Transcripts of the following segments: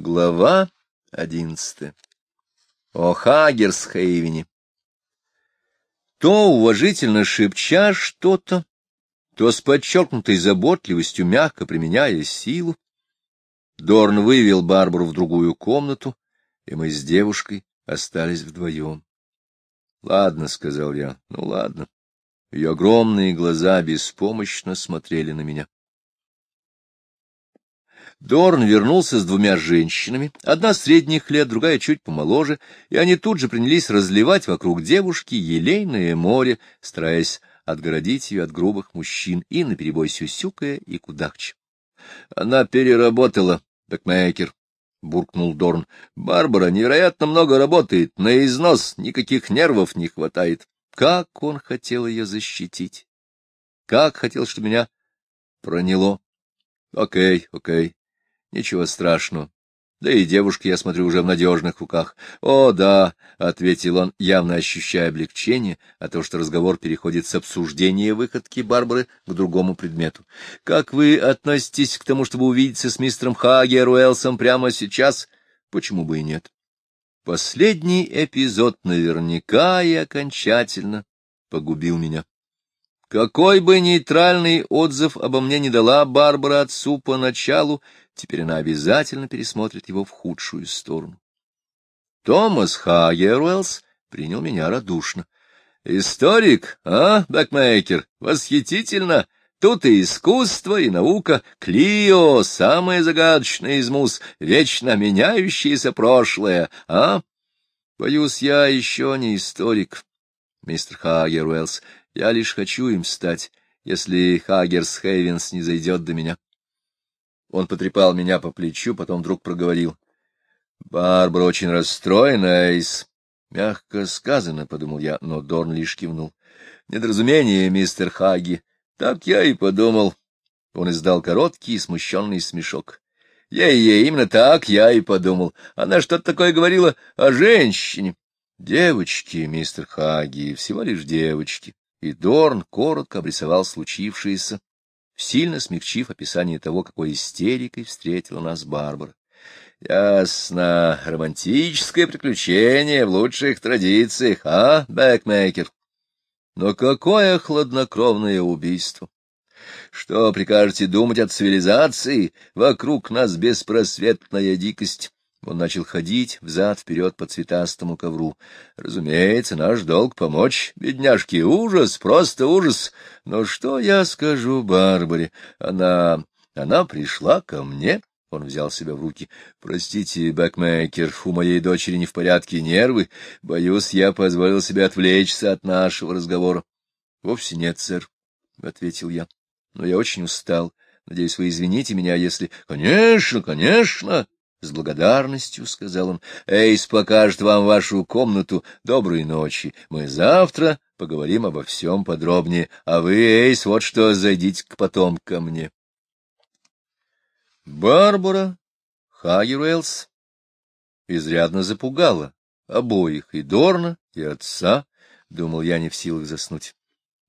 Глава одиннадцатая. О Хагерсхейвене. То уважительно шепча что-то, то с подчеркнутой заботливостью мягко применяя силу, Дорн вывел Барбару в другую комнату, и мы с девушкой остались вдвоем. — Ладно, — сказал я, — ну ладно. Ее огромные глаза беспомощно смотрели на меня. Дорн вернулся с двумя женщинами, одна средних лет, другая чуть помоложе, и они тут же принялись разливать вокруг девушки елейное море, стараясь отгородить ее от грубых мужчин и наперебой сюсюкая и кудахча. — Она переработала, Бэкмейкер, — буркнул Дорн. — Барбара невероятно много работает, на износ никаких нервов не хватает. Как он хотел ее защитить! Как хотел, чтобы меня проняло! Окей, окей, Ничего страшного. Да и девушка, я смотрю, уже в надежных руках. — О, да, — ответил он, явно ощущая облегчение от того, что разговор переходит с обсуждения выходки Барбары к другому предмету. — Как вы относитесь к тому, чтобы увидеться с мистером Хагер Уэлсом прямо сейчас? Почему бы и нет? Последний эпизод наверняка и окончательно погубил меня. Какой бы нейтральный отзыв обо мне не дала Барбара отцу поначалу, теперь она обязательно пересмотрит его в худшую сторону. Томас Хагеруэллс принял меня радушно. — Историк, а, Бэкмейкер, восхитительно! Тут и искусство, и наука. Клио — самое загадочное из муз, вечно меняющееся прошлое, а? Боюсь, я еще не историк, мистер Хагеруэллс. Я лишь хочу им стать, если Хагерс Хейвенс не зайдет до меня. Он потрепал меня по плечу, потом вдруг проговорил. — Барбара очень расстроена, Эйс. Мягко сказано, — подумал я, но Дорн лишь кивнул. — Недоразумение, мистер Хаги. Так я и подумал. Он издал короткий смущенный смешок. Ей-ей, именно так я и подумал. Она что-то такое говорила о женщине. Девочки, мистер Хаги, всего лишь девочки и Дорн коротко обрисовал случившееся, сильно смягчив описание того, какой истерикой встретила нас Барбара. Ясно, романтическое приключение в лучших традициях, а, Бэкмейкер? Но какое хладнокровное убийство! Что прикажете думать от цивилизации? Вокруг нас беспросветная дикость. Он начал ходить взад-вперед по цветастому ковру. Разумеется, наш долг помочь, бедняжки, ужас, просто ужас. Но что я скажу Барбаре? Она... она пришла ко мне. Он взял себя в руки. Простите, Бэкмейкер, у моей дочери не в порядке нервы. Боюсь, я позволил себе отвлечься от нашего разговора. — Вовсе нет, сэр, — ответил я. — Но я очень устал. Надеюсь, вы извините меня, если... — Конечно, конечно! — с благодарностью сказал он. — Эйс покажет вам вашу комнату. Доброй ночи. Мы завтра поговорим обо всем подробнее. А вы, Эйс, вот что, зайдите к потом ко мне. Барбара Хагеруэлс изрядно запугала обоих, и Дорна, и отца, — думал я, не в силах заснуть.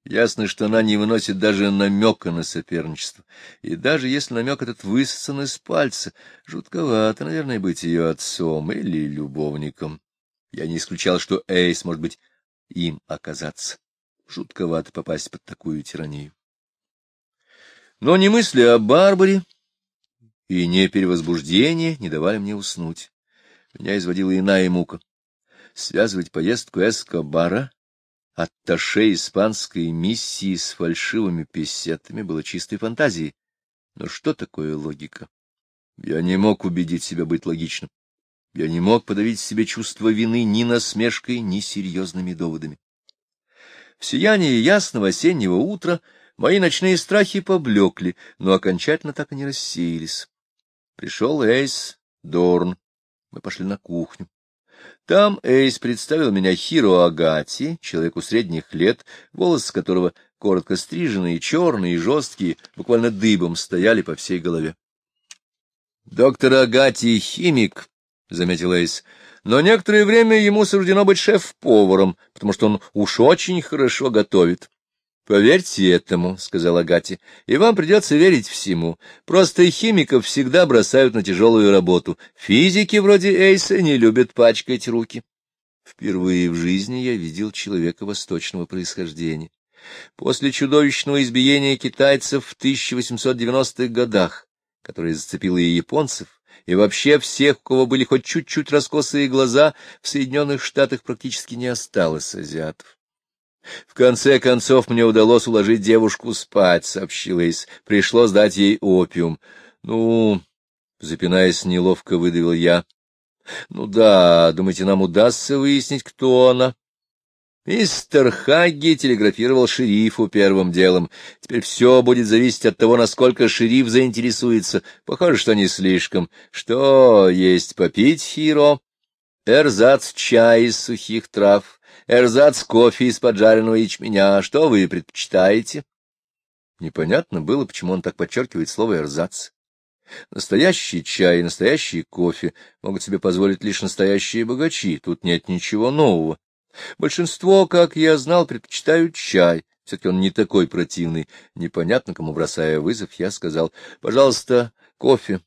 Ясно, что она не выносит даже намека на соперничество. И даже если намек этот высосан из пальца, жутковато, наверное, быть ее отцом или любовником. Я не исключал, что Эйс может быть им оказаться. Жутковато попасть под такую тиранию. Но не мысли о Барбаре и не перевозбуждение не давали мне уснуть. Меня изводила иная мука. Связывать поездку Эскобара атташе испанской миссии с фальшивыми песетами было чистой фантазией. Но что такое логика? Я не мог убедить себя быть логичным. Я не мог подавить себе чувство вины ни насмешкой, ни серьезными доводами. В сиянии ясного осеннего утра мои ночные страхи поблекли, но окончательно так и не рассеялись. Пришел Эйс Дорн. Мы пошли на кухню. Там Эйс представил меня Хиро Агати, человеку средних лет, волосы которого коротко стриженные, черные и жесткие, буквально дыбом стояли по всей голове. — Доктор Агати — химик, — заметил Эйс, — но некоторое время ему суждено быть шеф-поваром, потому что он уж очень хорошо готовит. Поверьте этому, — сказала Агате, — и вам придется верить всему. Просто химиков всегда бросают на тяжелую работу. Физики вроде Эйса не любят пачкать руки. Впервые в жизни я видел человека восточного происхождения. После чудовищного избиения китайцев в 1890-х годах, которое зацепило и японцев, и вообще всех, у кого были хоть чуть-чуть раскосые глаза, в Соединенных Штатах практически не осталось азиатов. В конце концов мне удалось уложить девушку спать, — сообщил Эйс. Пришлось дать ей опиум. Ну, запинаясь, неловко выдавил я. Ну да, думаете, нам удастся выяснить, кто она? Мистер Хагги телеграфировал шерифу первым делом. Теперь все будет зависеть от того, насколько шериф заинтересуется. Похоже, что не слишком. Что есть попить, Хиро? Эрзац чай из сухих трав эрзац кофе из поджаренного ячменя. Что вы предпочитаете? Непонятно было, почему он так подчеркивает слово «эрзац». Настоящий чай и настоящий кофе могут себе позволить лишь настоящие богачи, тут нет ничего нового. Большинство, как я знал, предпочитают чай, все-таки он не такой противный. Непонятно, кому бросая вызов, я сказал, пожалуйста, кофе.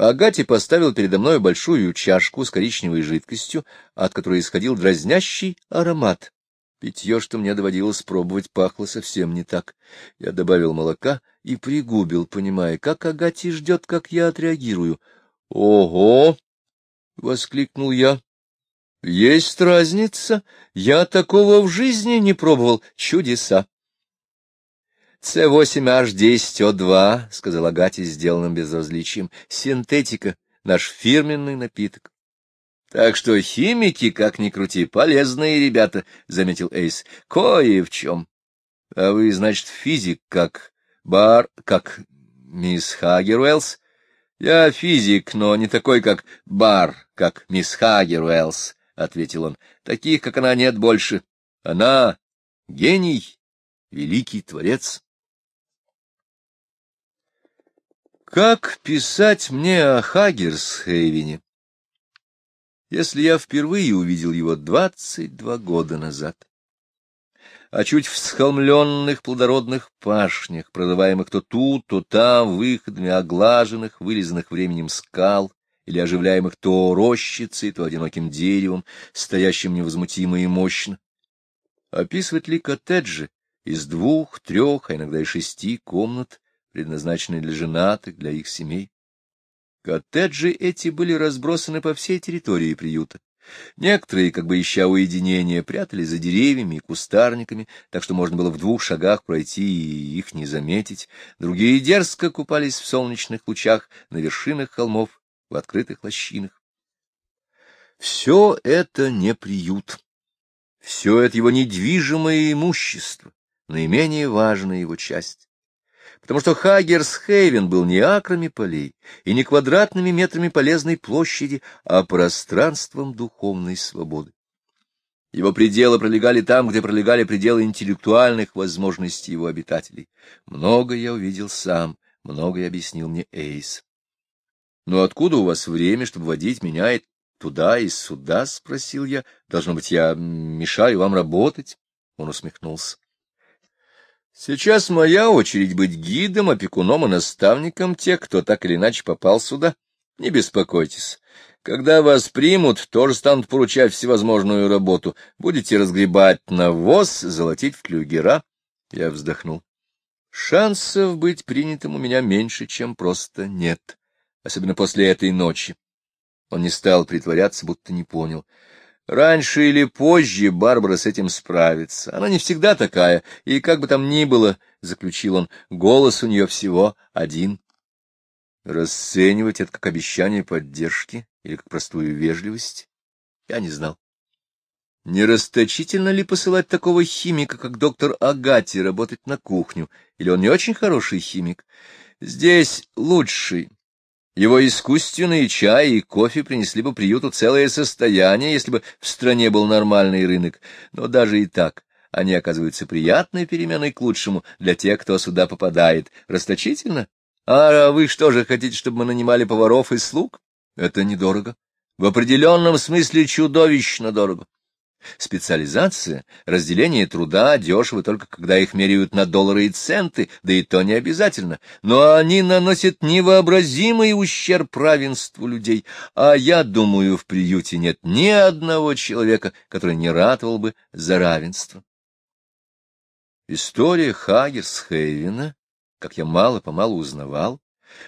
Агати поставил передо мной большую чашку с коричневой жидкостью, от которой исходил дразнящий аромат. Питье, что мне доводилось пробовать, пахло совсем не так. Я добавил молока и пригубил, понимая, как Агати ждет, как я отреагирую. — Ого! — воскликнул я. — Есть разница. Я такого в жизни не пробовал. Чудеса. С8H10O2, — сказал Агати, сделанным безразличием, — синтетика, наш фирменный напиток. — Так что химики, как ни крути, полезные ребята, — заметил Эйс, — кое в чем. — А вы, значит, физик, как бар, как мисс Хагеруэлс? — Я физик, но не такой, как бар, как мисс Хагеруэлс, — ответил он. — Таких, как она, нет больше. Она — гений, великий творец. Как писать мне о Хагерсхейвене, если я впервые увидел его двадцать два года назад? О чуть всхолмленных плодородных пашнях, продаваемых то тут, то там, выходами оглаженных, вылизанных временем скал, или оживляемых то рощицей, то одиноким деревом, стоящим невозмутимо и мощно. Описывать ли коттеджи из двух, трех, а иногда и шести комнат, предназначенные для женатых, для их семей. Коттеджи эти были разбросаны по всей территории приюта. Некоторые, как бы ища уединения, прятались за деревьями и кустарниками, так что можно было в двух шагах пройти и их не заметить. Другие дерзко купались в солнечных лучах на вершинах холмов, в открытых лощинах. Все это не приют. Все это его недвижимое имущество, наименее важная его часть потому что Хагерсхейвен был не акрами полей и не квадратными метрами полезной площади, а пространством духовной свободы. Его пределы пролегали там, где пролегали пределы интеллектуальных возможностей его обитателей. Много я увидел сам, многое объяснил мне Эйс. — Но откуда у вас время, чтобы водить меня и туда и сюда? — спросил я. — Должно быть, я мешаю вам работать? Он усмехнулся. Сейчас моя очередь быть гидом, опекуном и наставником тех, кто так или иначе попал сюда. Не беспокойтесь. Когда вас примут, тоже станут поручать всевозможную работу. Будете разгребать навоз, золотить в клюгера. Я вздохнул. Шансов быть принятым у меня меньше, чем просто нет. Особенно после этой ночи. Он не стал притворяться, будто не понял. Раньше или позже Барбара с этим справится. Она не всегда такая, и как бы там ни было, — заключил он, — голос у нее всего один. Расценивать это как обещание поддержки или как простую вежливость я не знал. Не расточительно ли посылать такого химика, как доктор Агати, работать на кухню? Или он не очень хороший химик? Здесь лучший, его искусственные чай и кофе принесли бы приюту целое состояние, если бы в стране был нормальный рынок. Но даже и так они оказываются приятной переменой к лучшему для тех, кто сюда попадает. Расточительно? А вы что же хотите, чтобы мы нанимали поваров и слуг? Это недорого. В определенном смысле чудовищно дорого. Специализация, разделение труда дешево только когда их меряют на доллары и центы, да и то не обязательно. Но они наносят невообразимый ущерб равенству людей, а я думаю, в приюте нет ни одного человека, который не ратовал бы за равенство. История Хагерсхейвена, как я мало-помалу узнавал,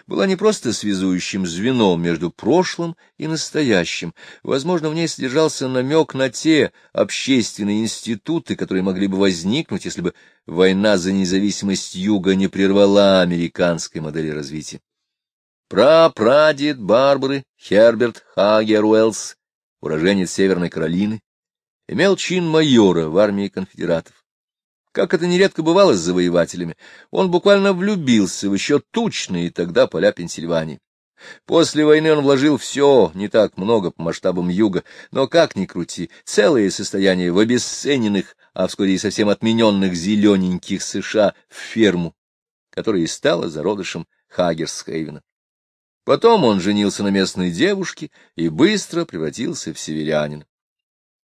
была не просто связующим звеном между прошлым и настоящим. Возможно, в ней содержался намек на те общественные институты, которые могли бы возникнуть, если бы война за независимость Юга не прервала американской модели развития. Прапрадед Барбары Херберт Хагер Уэллс, уроженец Северной Каролины, имел чин майора в армии конфедератов. Как это нередко бывало с завоевателями, он буквально влюбился в еще тучные тогда поля Пенсильвании. После войны он вложил все, не так много по масштабам юга, но как ни крути, целое состояние в обесцененных, а вскоре и совсем отмененных зелененьких США в ферму, которая и стала зародышем Хагерсхейвена. Потом он женился на местной девушке и быстро превратился в северянина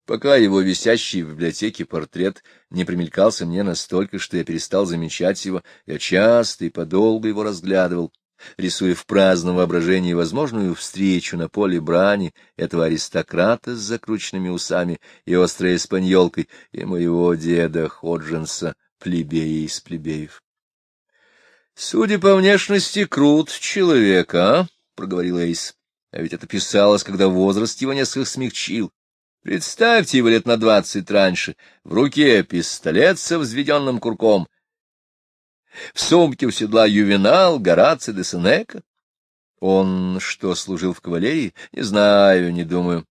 пока его висящий в библиотеке портрет не примелькался мне настолько, что я перестал замечать его, я часто и подолго его разглядывал, рисуя в праздном воображении возможную встречу на поле брани этого аристократа с закрученными усами и острой испаньолкой и моего деда Ходжинса, плебея из плебеев. — Судя по внешности, крут человек, а? — проговорил Эйс. — А ведь это писалось, когда возраст его несколько смягчил. Представьте его лет на двадцать раньше, в руке пистолет со взведенным курком, в сумке у седла ювенал Гораций де Сенека. Он что, служил в кавалерии? Не знаю, не думаю.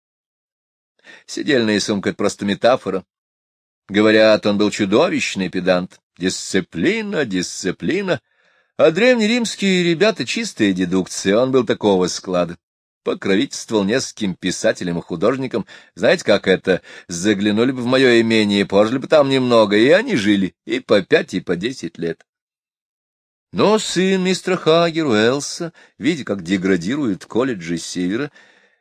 Сидельная сумка — это просто метафора. Говорят, он был чудовищный педант. Дисциплина, дисциплина. А древнеримские ребята — чистая дедукция, он был такого склада покровительствовал нескольким писателям и художникам. Знаете, как это? Заглянули бы в мое имение, пожили бы там немного, и они жили и по пять, и по десять лет. Но сын мистера Хагер Уэллса, видя, как деградируют колледжи Севера,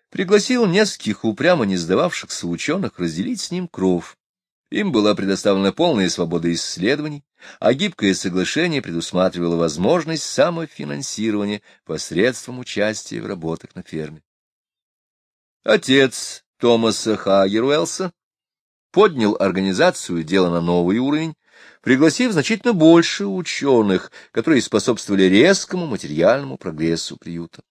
пригласил нескольких упрямо не сдававшихся ученых разделить с ним кров. Им была предоставлена полная свобода исследований, а гибкое соглашение предусматривало возможность самофинансирования посредством участия в работах на ферме. Отец Томаса Хагеруэлса поднял организацию дела на новый уровень, пригласив значительно больше ученых, которые способствовали резкому материальному прогрессу приюта.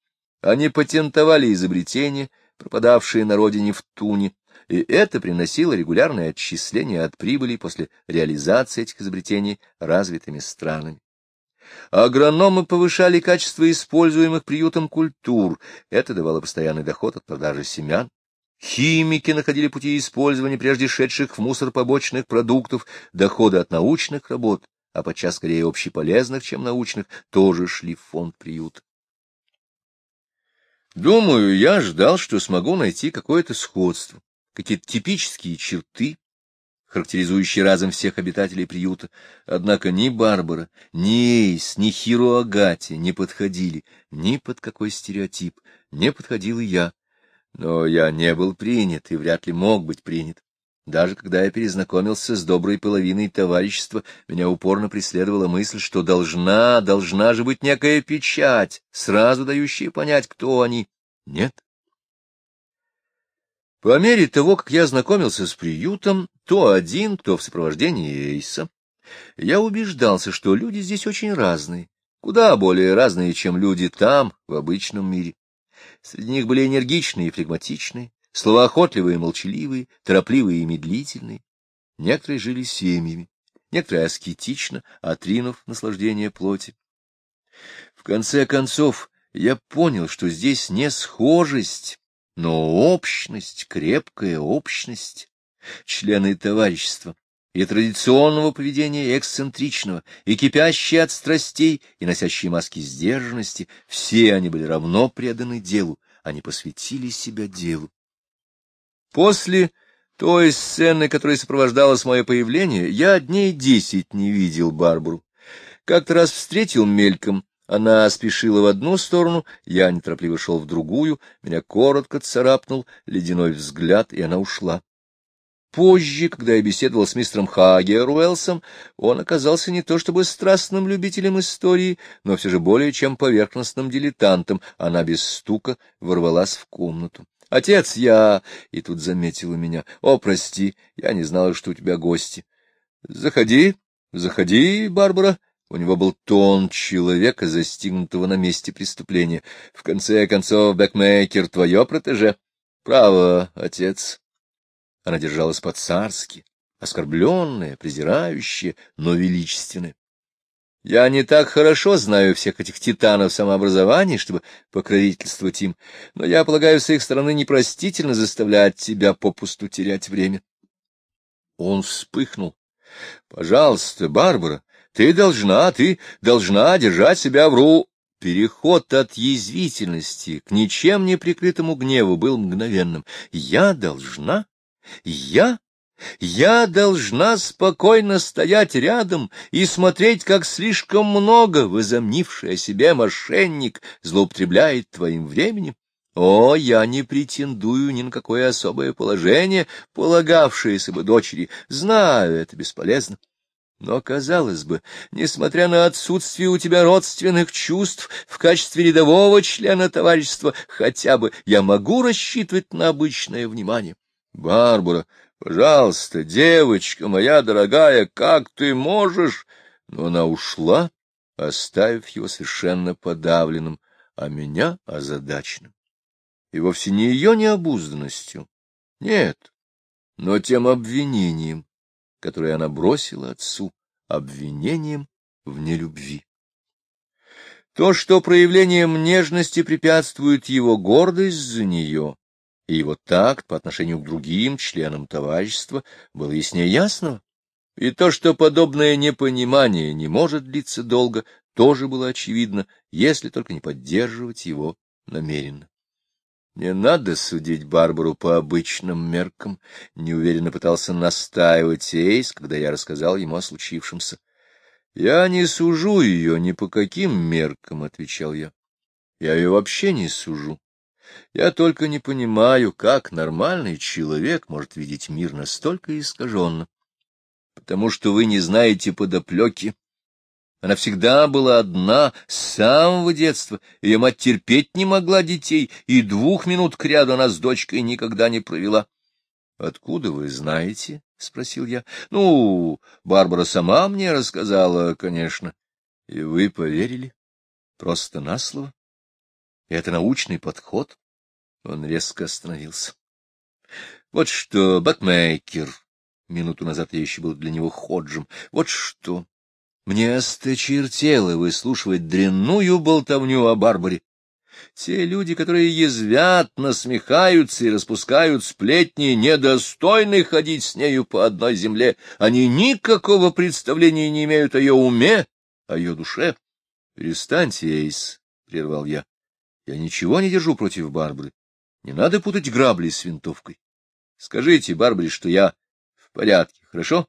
Они патентовали изобретения, пропадавшие на родине в Туне, и это приносило регулярное отчисление от прибыли после реализации этих изобретений развитыми странами. Агрономы повышали качество используемых приютом культур, это давало постоянный доход от продажи семян. Химики находили пути использования прежде шедших в мусор побочных продуктов, доходы от научных работ, а подчас скорее общеполезных, чем научных, тоже шли в фонд приюта. Думаю, я ждал, что смогу найти какое-то сходство какие-то типические черты, характеризующие разом всех обитателей приюта. Однако ни Барбара, ни Эйс, ни Хиро Агати не подходили ни под какой стереотип, не подходил и я. Но я не был принят и вряд ли мог быть принят. Даже когда я перезнакомился с доброй половиной товарищества, меня упорно преследовала мысль, что должна, должна же быть некая печать, сразу дающая понять, кто они. Нет, по мере того, как я знакомился с приютом, то один, то в сопровождении Эйса, я убеждался, что люди здесь очень разные, куда более разные, чем люди там, в обычном мире. Среди них были энергичные и флегматичные, словоохотливые и молчаливые, торопливые и медлительные. Некоторые жили семьями, некоторые аскетично, отринув наслаждение плоти. В конце концов, я понял, что здесь не схожесть, но общность, крепкая общность, члены товарищества, и традиционного поведения, эксцентричного, и кипящие от страстей, и носящие маски сдержанности, все они были равно преданы делу, они посвятили себя делу. После той сцены, которая сопровождалась мое появление, я дней десять не видел Барбару. Как-то раз встретил мельком, она спешила в одну сторону, я неторопливо шел в другую, меня коротко царапнул ледяной взгляд, и она ушла. позже, когда я беседовал с мистером Хагеруэлсом, он оказался не то чтобы страстным любителем истории, но все же более чем поверхностным дилетантом. Она без стука ворвалась в комнату. — Отец, я... И тут заметила меня. — О, прости, я не знала, что у тебя гости. — Заходи, заходи, Барбара. У него был тон человека, застигнутого на месте преступления. В конце концов, Бэкмейкер — твое протеже. — Право, отец. Она держалась по-царски, оскорбленная, презирающая, но величественная. Я не так хорошо знаю всех этих титанов самообразования, чтобы покровительствовать им, но я полагаю, с их стороны непростительно заставлять тебя попусту терять время. Он вспыхнул. — Пожалуйста, Барбара, ты должна, ты должна держать себя в ру... Переход от язвительности к ничем не прикрытому гневу был мгновенным. Я должна? Я? Я должна спокойно стоять рядом и смотреть, как слишком много возомнивший о себе мошенник злоупотребляет твоим временем? О, я не претендую ни на какое особое положение, полагавшееся бы дочери. Знаю, это бесполезно. Но, казалось бы, несмотря на отсутствие у тебя родственных чувств, в качестве рядового члена товарищества хотя бы я могу рассчитывать на обычное внимание. Барбара, пожалуйста, девочка моя дорогая, как ты можешь? Но она ушла, оставив его совершенно подавленным, а меня озадаченным. И вовсе не ее необузданностью, нет, но тем обвинением, которое она бросила отцу, обвинением в нелюбви. То, что проявлением нежности препятствует его гордость за нее, и его такт по отношению к другим членам товарищества было яснее ясного. И то, что подобное непонимание не может длиться долго, тоже было очевидно, если только не поддерживать его намеренно. Не надо судить Барбару по обычным меркам, — неуверенно пытался настаивать Эйс, когда я рассказал ему о случившемся. — Я не сужу ее ни по каким меркам, — отвечал я. — Я ее вообще не сужу. Я только не понимаю, как нормальный человек может видеть мир настолько искаженно. Потому что вы не знаете подоплеки, она всегда была одна, с самого детства. Ее мать терпеть не могла детей, и двух минут кряду она с дочкой никогда не провела. — Откуда вы знаете? — спросил я. — Ну, Барбара сама мне рассказала, конечно. — И вы поверили? Просто на слово? Это научный подход? Он резко остановился. — Вот что, Бакмейкер, минуту назад я еще был для него ходжем, вот что... Мне осточертело выслушивать дрянную болтовню о Барбаре. Те люди, которые язвят, насмехаются и распускают сплетни, недостойны ходить с нею по одной земле. Они никакого представления не имеют о ее уме, о ее душе. — Перестаньте, Эйс, — прервал я. — Я ничего не держу против Барбары. Не надо путать грабли с винтовкой. Скажите Барбаре, что я в порядке, хорошо?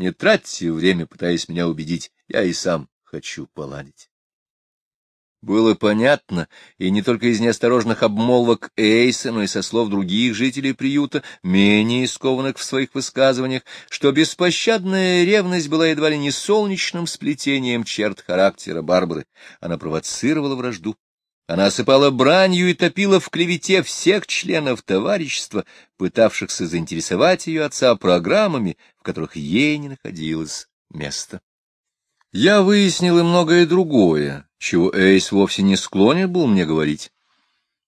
Не тратьте время, пытаясь меня убедить, я и сам хочу поладить. Было понятно, и не только из неосторожных обмолвок Эйса, но и со слов других жителей приюта, менее искованных в своих высказываниях, что беспощадная ревность была едва ли не солнечным сплетением черт характера Барбары. Она провоцировала вражду, она осыпала бранью и топила в клевете всех членов товарищества, пытавшихся заинтересовать ее отца программами, в которых ей не находилось места. Я выяснил и многое другое, чего Эйс вовсе не склонен был мне говорить,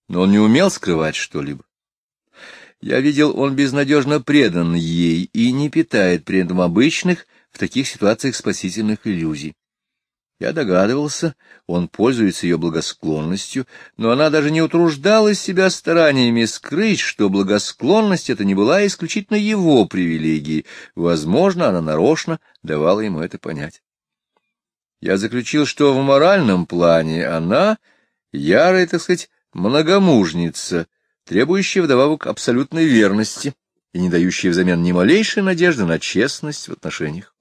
но он не умел скрывать что-либо. Я видел, он безнадежно предан ей и не питает при этом обычных в таких ситуациях спасительных иллюзий. Я догадывался, он пользуется ее благосклонностью, но она даже не утруждала себя стараниями скрыть, что благосклонность это не была исключительно его привилегией. Возможно, она нарочно давала ему это понять. Я заключил, что в моральном плане она ярая, так сказать, многомужница, требующая вдобавок абсолютной верности и не дающая взамен ни малейшей надежды на честность в отношениях.